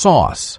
sauce.